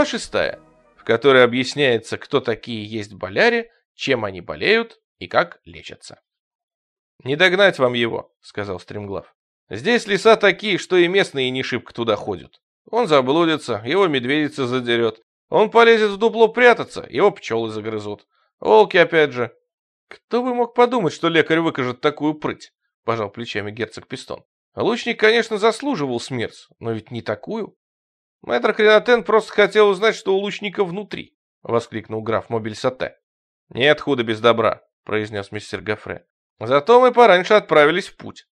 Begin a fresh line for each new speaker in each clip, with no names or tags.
Глава шестая, в которой объясняется, кто такие есть боляре, чем они болеют и как лечатся. «Не догнать вам его», — сказал Стремглав. «Здесь леса такие, что и местные не шибко туда ходят. Он заблудится, его медведица задерет. Он полезет в дупло прятаться, его пчелы загрызут. Волки опять же. Кто бы мог подумать, что лекарь выкажет такую прыть?» — пожал плечами герцог Пистон. «Лучник, конечно, заслуживал смерть, но ведь не такую». «Мэтр Кренатен просто хотел узнать, что у лучника внутри», — воскликнул граф Мобильсате. «Нет худа без добра», — произнес мистер Гафре. «Зато мы пораньше отправились в путь.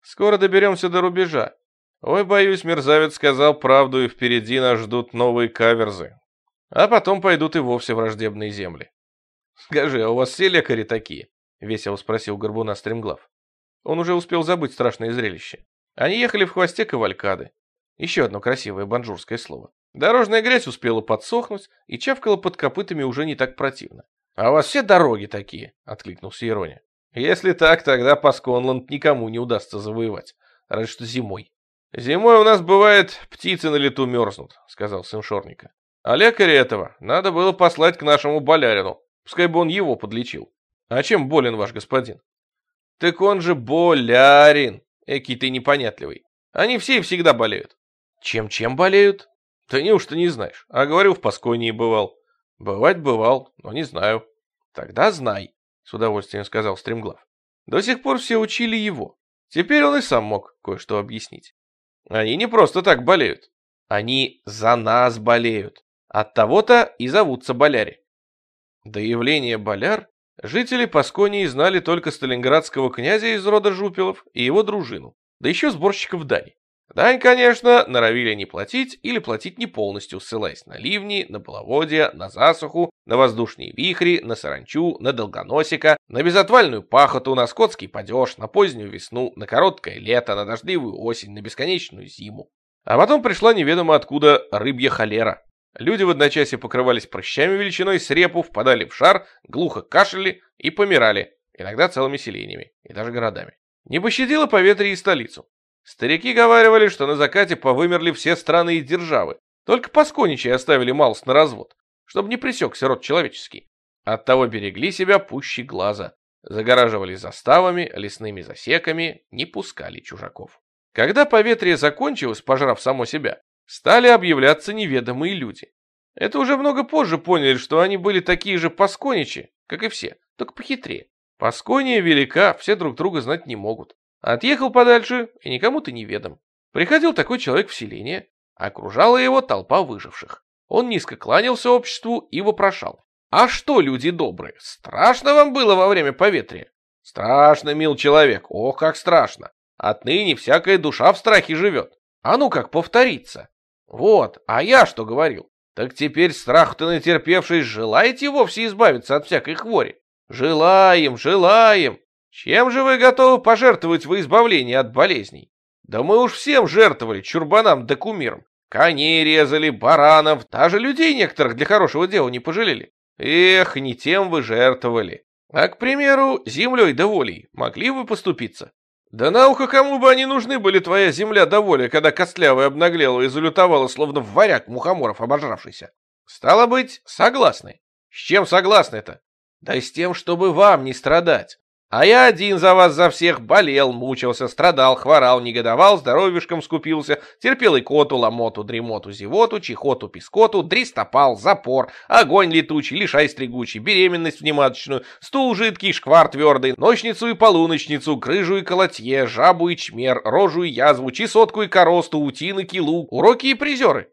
Скоро доберемся до рубежа. Ой, боюсь, мерзавец сказал правду, и впереди нас ждут новые каверзы. А потом пойдут и вовсе враждебные земли». «Скажи, а у вас все лекари такие?» — весело спросил Горбуна Стремглав. Он уже успел забыть страшное зрелище. Они ехали в хвосте кавалькады. Еще одно красивое банжурское слово. Дорожная грязь успела подсохнуть и чавкала под копытами уже не так противно. «А у вас все дороги такие?» — откликнулся Ирония. «Если так, тогда Пасконланд никому не удастся завоевать. Разве что зимой». «Зимой у нас, бывает, птицы на лету мерзнут», — сказал сын Шорника. «А лекаря этого надо было послать к нашему болярину. Пускай бы он его подлечил. А чем болен ваш господин?» «Так он же болярин. Экий ты непонятливый. Они все и всегда болеют». «Чем-чем болеют?» «Да неужто не знаешь? А говорю, в Пасконии бывал». Бывать бывал, но не знаю. Тогда знай, с удовольствием сказал Стремглав. До сих пор все учили его. Теперь он и сам мог кое-что объяснить. Они не просто так болеют. Они за нас болеют. От того-то и зовутся боляре. До явления боляр жители Пасконии знали только сталинградского князя из рода Жупилов и его дружину, да еще сборщиков дани. Дань, конечно, норовили не платить или платить не полностью, ссылаясь на ливни, на половодья, на засуху, на воздушные вихри, на саранчу, на долгоносика, на безотвальную пахоту, на скотский падеж, на позднюю весну, на короткое лето, на дождливую осень, на бесконечную зиму. А потом пришла неведомо откуда рыбья холера. Люди в одночасье покрывались прыщами величиной с репу, впадали в шар, глухо кашляли и помирали, иногда целыми селениями и даже городами. Не пощадило поветрие и столицу. Старики говаривали, что на закате повымерли все страны и державы, только пасконичей оставили малость на развод, чтобы не пресекся род человеческий. Оттого берегли себя пуще глаза, загораживали заставами, лесными засеками, не пускали чужаков. Когда поветрие закончилось, пожрав само себя, стали объявляться неведомые люди. Это уже много позже поняли, что они были такие же пасконичи, как и все, только похитрее. Паскония велика, все друг друга знать не могут. Отъехал подальше и никому ты не ведом. Приходил такой человек в селение, окружала его толпа выживших. Он низко кланялся обществу и вопрошал. «А что, люди добрые, страшно вам было во время поветрия?» «Страшно, мил человек, ох, как страшно! Отныне всякая душа в страхе живет. А ну как повториться?» «Вот, а я что говорил? Так теперь страх-то натерпевшись, желаете вовсе избавиться от всякой хвори?» «Желаем, желаем!» Чем же вы готовы пожертвовать во избавлении от болезней? Да мы уж всем жертвовали, чурбанам да кумирам. Коней резали, баранов, даже людей некоторых для хорошего дела не пожалели. Эх, не тем вы жертвовали. А, к примеру, землей да волей могли бы поступиться? Да на ухо кому бы они нужны были, твоя земля да воля, когда костлявая обнаглела и залютовала, словно варяг мухоморов обожравшийся. Стало быть, согласны. С чем согласны-то? Да с тем, чтобы вам не страдать. А я один за вас за всех болел, мучился, страдал, хворал, негодовал, здоровьишком скупился, терпел икоту, ломоту, дремоту, зевоту, чехоту, пескоту, дристопал, запор, огонь летучий, лишай стригучий, беременность внематочную, стул жидкий, шквар твердый, ночницу и полуночницу, крыжу и колотье, жабу и чмер, рожу и язву, чесотку и коросту, утин и килу, уроки и призеры.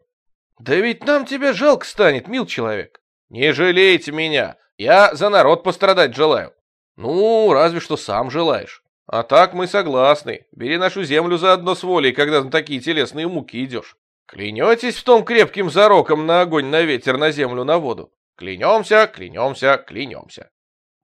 Да ведь нам тебя жалко станет, мил человек. Не жалейте меня, я за народ пострадать желаю. Ну, разве что сам желаешь. А так мы согласны. Бери нашу землю заодно с волей, когда на такие телесные муки идешь. Клянетесь в том крепким зароком на огонь, на ветер, на землю, на воду? Клянемся, клянемся, клянемся.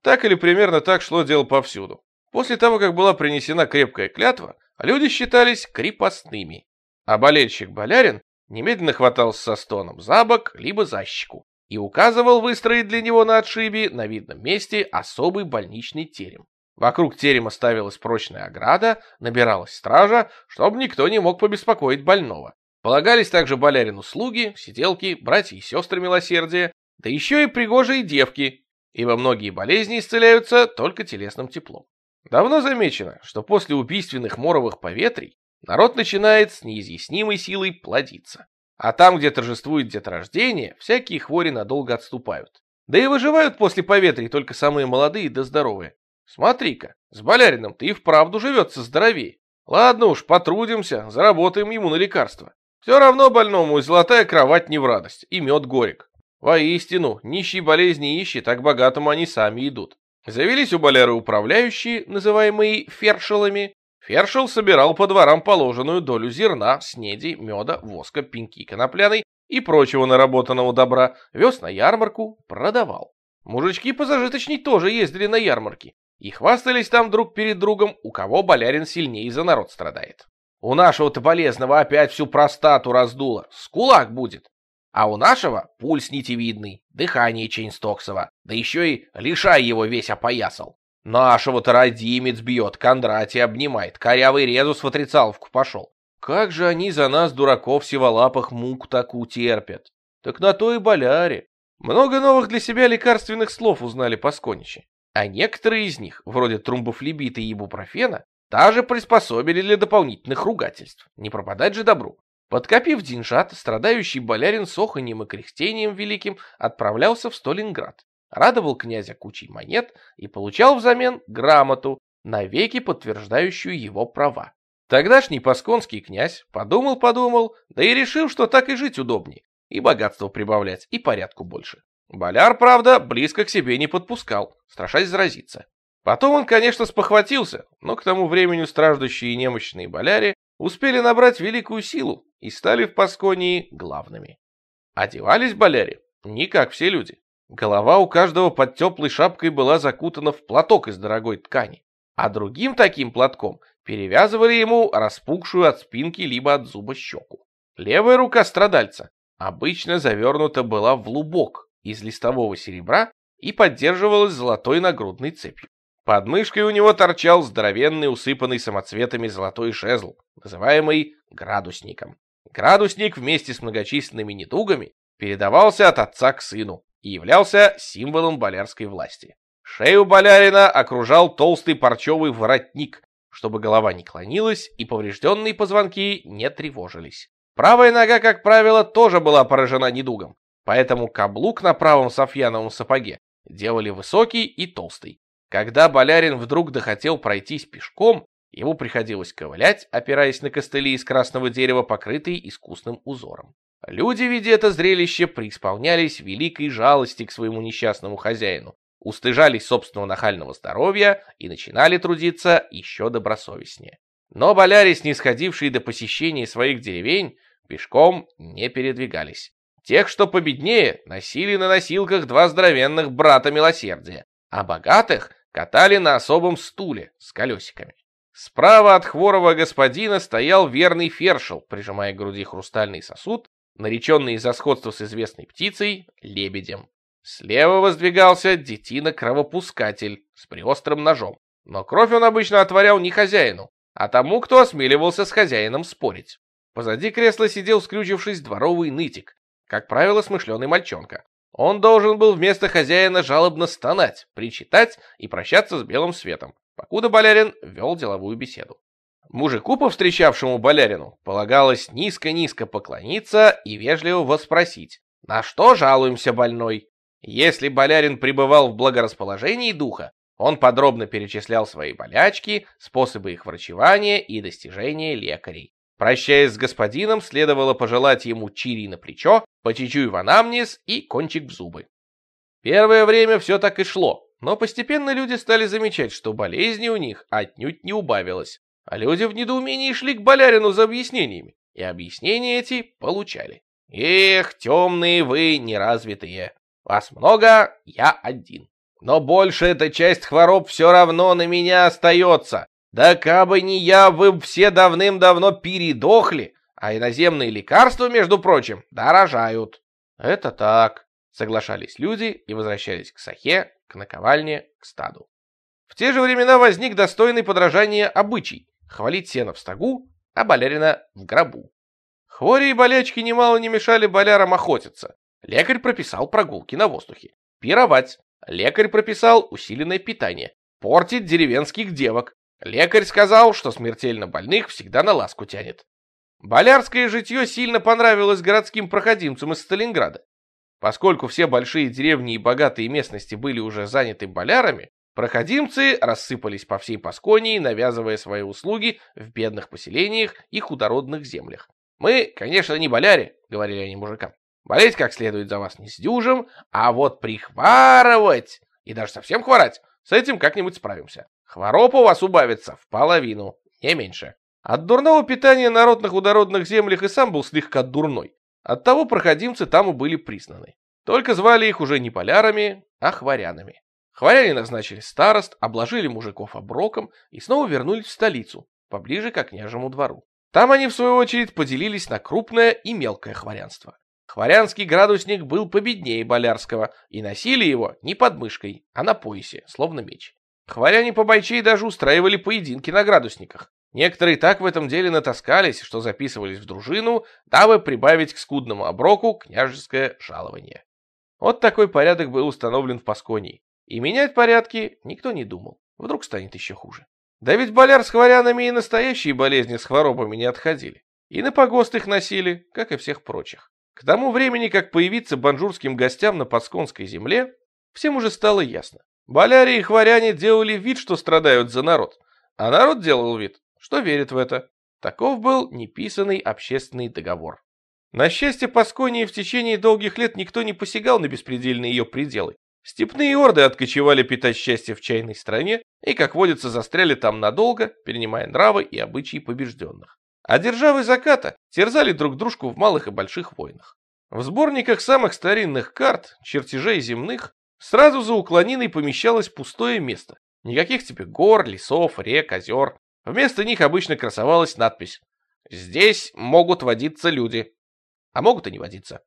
Так или примерно так шло дело повсюду. После того, как была принесена крепкая клятва, люди считались крепостными. А болельщик-болярин немедленно хватался со стоном за бок, либо за щеку и указывал выстроить для него на отшибе на видном месте особый больничный терем. Вокруг терема ставилась прочная ограда, набиралась стража, чтобы никто не мог побеспокоить больного. Полагались также болярину слуги, сиделки, братья и сестры милосердия, да еще и пригожие девки, ибо многие болезни исцеляются только телесным теплом. Давно замечено, что после убийственных моровых поветрий народ начинает с неизъяснимой силой плодиться. А там, где торжествует деторождение, всякие хвори надолго отступают. Да и выживают после поветрий только самые молодые да здоровые. Смотри-ка, с болярином-то и вправду живется здоровее. Ладно уж, потрудимся, заработаем ему на лекарства. Все равно больному и золотая кровать не в радость, и мед горек. Воистину, нищий болезни ищет, так богатому они сами идут. Завелись у боляры управляющие, называемые фершелами. Фершел собирал по дворам положенную долю зерна, снеди, меда, воска, пеньки конопляной и прочего наработанного добра, вез на ярмарку, продавал. Мужички позажиточней тоже ездили на ярмарки и хвастались там друг перед другом, у кого болярин сильнее за народ страдает. У нашего-то болезного опять всю простату раздуло, с кулак будет. А у нашего пульс нитевидный, дыхание чейнстоксово, да еще и лишай его весь опоясал. Нашего-то родимец бьет, Кондратий обнимает, корявый резус в отрицаловку пошел. Как же они за нас, дураков сиволапых, муку такую терпят? Так на то и боляре. Много новых для себя лекарственных слов узнали пасконичи. А некоторые из них, вроде трумбофлебита и ибупрофена, даже приспособили для дополнительных ругательств. Не пропадать же добру. Подкопив деньжат, страдающий болярин с оханьем и кряхтением великим отправлялся в Сталинград, радовал князя кучей монет и получал взамен грамоту, навеки подтверждающую его права. Тогдашний пасконский князь подумал-подумал, да и решил, что так и жить удобнее, и богатство прибавлять, и порядку больше. Боляр, правда, близко к себе не подпускал, страшась заразиться. Потом он, конечно, спохватился, но к тому времени страждущие и немощные боляре успели набрать великую силу и стали в Пасконии главными. Одевались боляре не как все люди. Голова у каждого под теплой шапкой была закутана в платок из дорогой ткани, а другим таким платком перевязывали ему распухшую от спинки либо от зуба щеку. Левая рука страдальца обычно завернута была в лубок из листового серебра и поддерживалась золотой нагрудной цепью. Под мышкой у него торчал здоровенный, усыпанный самоцветами золотой жезл, называемый градусником. Градусник вместе с многочисленными недугами передавался от отца к сыну и являлся символом болярской власти. Шею болярина окружал толстый парчевый воротник, чтобы голова не клонилась и поврежденные позвонки не тревожились. Правая нога, как правило, тоже была поражена недугом, поэтому каблук на правом софьяновом сапоге делали высокий и толстый. Когда болярин вдруг дохотел пройтись пешком, ему приходилось ковылять, опираясь на костыли из красного дерева, покрытые искусным узором. Люди, видя это зрелище, преисполнялись великой жалости к своему несчастному хозяину, устыжались собственного нахального здоровья и начинали трудиться еще добросовестнее. Но боляре, снисходившие до посещения своих деревень, пешком не передвигались. Тех, что победнее, носили на носилках два здоровенных брата милосердия, а богатых катали на особом стуле с колесиками. Справа от хворого господина стоял верный фершел, прижимая к груди хрустальный сосуд, нареченный из-за сходства с известной птицей лебедем. Слева воздвигался детина-кровопускатель с приострым ножом, но кровь он обычно отворял не хозяину, а тому, кто осмеливался с хозяином спорить. Позади кресла сидел, скрючившись, дворовый нытик, как правило, смышленый мальчонка. Он должен был вместо хозяина жалобно стонать, причитать и прощаться с белым светом, покуда болярин вел деловую беседу. Мужику, повстречавшему болярину, полагалось низко-низко поклониться и вежливо воспросить, на что жалуемся больной. Если болярин пребывал в благорасположении духа, он подробно перечислял свои болячки, способы их врачевания и достижения лекарей. Прощаясь с господином, следовало пожелать ему чири на плечо, почечуй в анамнез и кончик в зубы. Первое время все так и шло, но постепенно люди стали замечать, что болезни у них отнюдь не убавилось, а люди в недоумении шли к болярину за объяснениями, и объяснения эти получали. Эх, темные вы неразвитые, вас много, я один. Но большая эта часть хвороб все равно на меня остается, да кабы не я, вы все давным-давно передохли, а иноземные лекарства, между прочим, дорожают. Это так, соглашались люди и возвращались к сахе, к наковальне, к стаду. В те же времена возник достойный подражания обычай хвалить сено в стогу, а болярина в гробу. Хвори и болячки немало не мешали болярам охотиться. Лекарь прописал прогулки на воздухе. Пировать. Лекарь прописал усиленное питание. Портить деревенских девок. Лекарь сказал, что смертельно больных всегда на ласку тянет. Болярское житье сильно понравилось городским проходимцам из Сталинграда. Поскольку все большие деревни и богатые местности были уже заняты болярами, проходимцы рассыпались по всей Пасконии, навязывая свои услуги в бедных поселениях и худородных землях. «Мы, конечно, не боляре», — говорили они мужикам. «Болеть как следует за вас не сдюжим, а вот прихварывать и даже совсем хворать, с этим как-нибудь справимся. Хвороб у вас убавится в половину, не меньше». От дурного питания народ на худородных землях и сам был слегка дурной. Оттого проходимцы там и были признаны. Только звали их уже не полярами, а хворянами. Хворяне назначили старост, обложили мужиков оброком и снова вернулись в столицу, поближе к княжему двору. Там они, в свою очередь, поделились на крупное и мелкое хворянство. Хворянский градусник был победнее болярского, и носили его не под мышкой, а на поясе, словно меч. Хворяне побойчей даже устраивали поединки на градусниках, Некоторые так в этом деле натаскались, что записывались в дружину, дабы прибавить к скудному оброку княжеское жалование. Вот такой порядок был установлен в Пасконии. И менять порядки никто не думал. Вдруг станет еще хуже. Да ведь боляр с хворянами и настоящие болезни с хворобами не отходили. И на погост их носили, как и всех прочих. К тому времени, как появиться банжурским гостям на Пасконской земле, всем уже стало ясно. Боляре и хворяне делали вид, что страдают за народ, а народ делал вид, что верит в это. Таков был неписанный общественный договор. На счастье Пасконии в течение долгих лет никто не посягал на беспредельные ее пределы. Степные орды откочевали питать счастье в чайной стране и, как водится, застряли там надолго, перенимая нравы и обычаи побежденных. А державы заката терзали друг дружку в малых и больших войнах. В сборниках самых старинных карт, чертежей земных, сразу за уклониной помещалось пустое место. Никаких тебе гор, лесов, рек, озер. Вместо них обычно красовалась надпись «Здесь могут водиться люди». А могут и не водиться.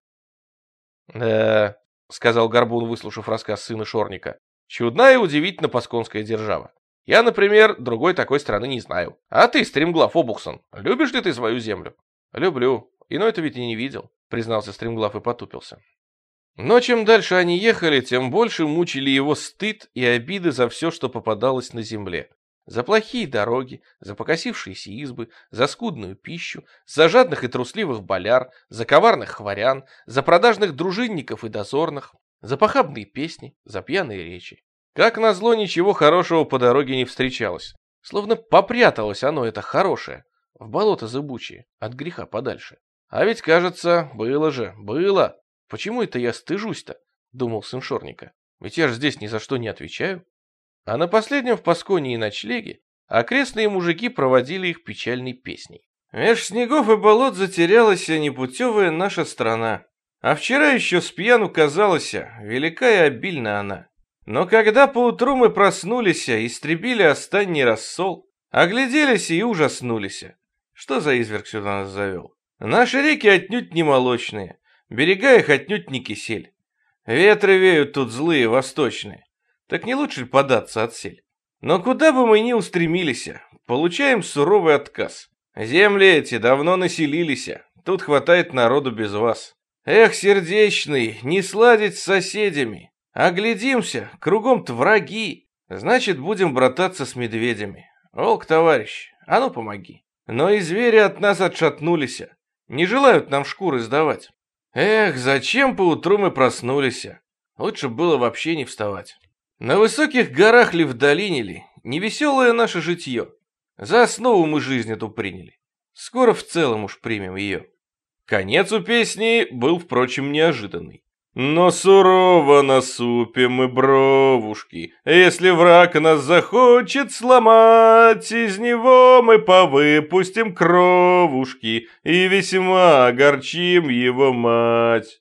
«Да», — сказал Горбун, выслушав рассказ сына Шорника, «чудная и удивительно пасконская держава. Я, например, другой такой страны не знаю. А ты, Стремглав Обухсон, любишь ли ты свою землю?» «Люблю. Иной это ведь и не видел», — признался Стремглав и потупился. Но чем дальше они ехали, тем больше мучили его стыд и обиды за все, что попадалось на земле. За плохие дороги, за покосившиеся избы, за скудную пищу, за жадных и трусливых боляр, за коварных хворян, за продажных дружинников и дозорных, за похабные песни, за пьяные речи. Как назло, ничего хорошего по дороге не встречалось. Словно попряталось оно, это хорошее, в болото зыбучее, от греха подальше. А ведь, кажется, было же, было. Почему это я стыжусь-то? Думал сын Шорника. Ведь я же здесь ни за что не отвечаю. А на последнем в Пасконе и ночлеге окрестные мужики проводили их печальной песней. Меж снегов и болот затерялась непутевая наша страна. А вчера еще с пьяну казалась, велика и обильна она. Но когда поутру мы проснулись, истребили останний рассол, огляделись и ужаснулись. Что за изверг сюда нас завел? Наши реки отнюдь не молочные, берега их отнюдь не кисель. Ветры веют тут злые, восточные. Так не лучше ли податься от сель? Но куда бы мы ни устремились, получаем суровый отказ. Земли эти давно населились, тут хватает народу без вас. Эх, сердечный, не сладить с соседями. Оглядимся, кругом-то враги. Значит, будем брататься с медведями. Волк, товарищ, а ну помоги. Но и звери от нас отшатнулись, не желают нам шкуры сдавать. Эх, зачем поутру мы проснулись? Лучше было вообще не вставать. На высоких горах ли в долине ли, невеселое наше житье. За основу мы жизнь эту приняли. Скоро в целом уж примем ее. Конец у песни был, впрочем, неожиданный. Но сурово насупим мы бровушки, Если враг нас захочет сломать, Из него мы повыпустим кровушки И весьма огорчим его мать.